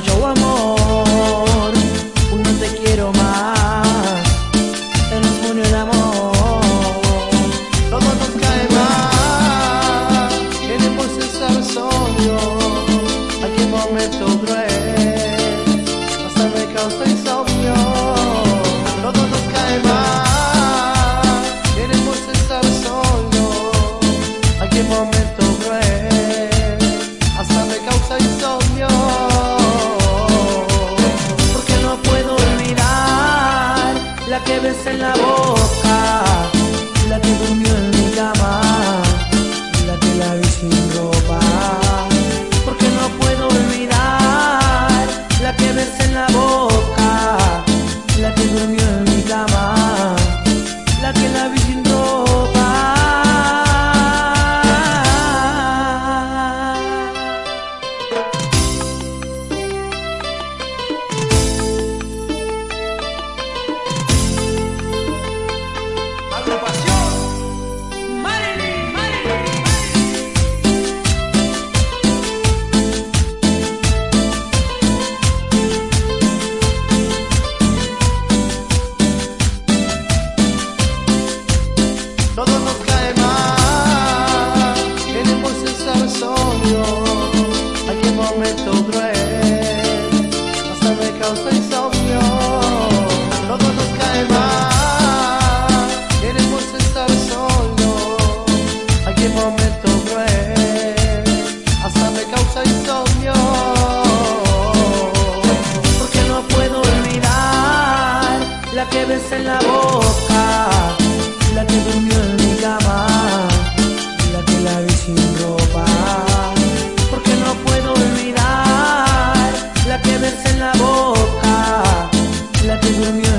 mucho amor. lleves en la boca. en la boca, la que durmió en mi cama, la que la vi sin ropa, porque no puedo olvidar, la que besé en la boca, la que durmió